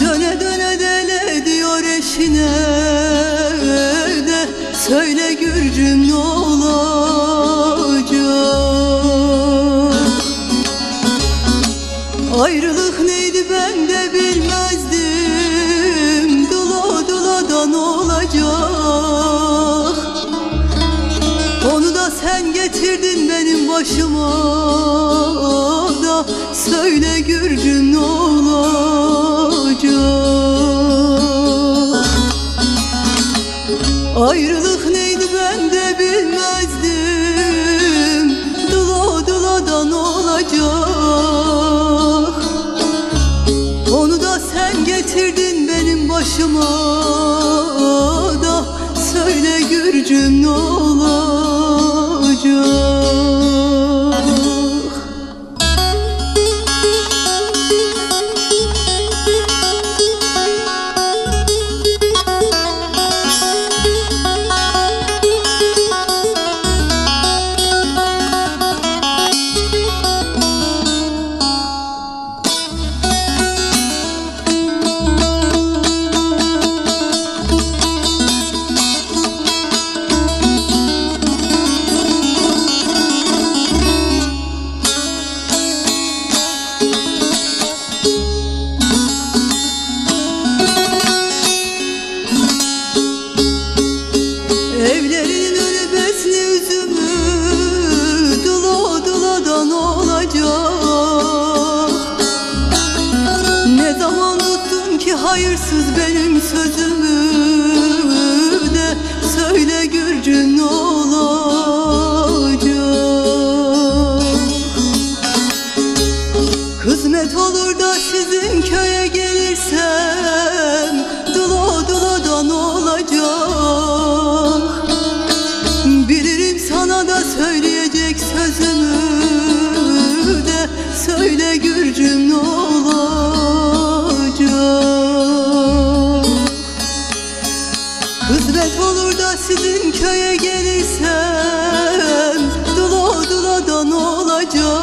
Döne döne dele diyor eşine de Söyle Gürcüm ne olacak? Ayrılık neydi ben de bilmezdim Dula duladan olacak? Onu da sen getirdin benim başıma. Söyle Gürcüm ne olacak. Ayrılık neydi ben de bilmezdim. Dıla dıladan olacak. Onu da sen getirdin benim başıma da. Söyle Gürcüm ne olacak hayırsız benim sözümü de Söyle Gürcüm ne olacak. Kısmet olur da sizin köye gelirsem Dıla dıladan olacak. Bilirim sana da söyleyecek sözümü de Söyle Gürcüm ne olacak Kısmet olur da sizin köye gelirsem Dula dula da ne olacak?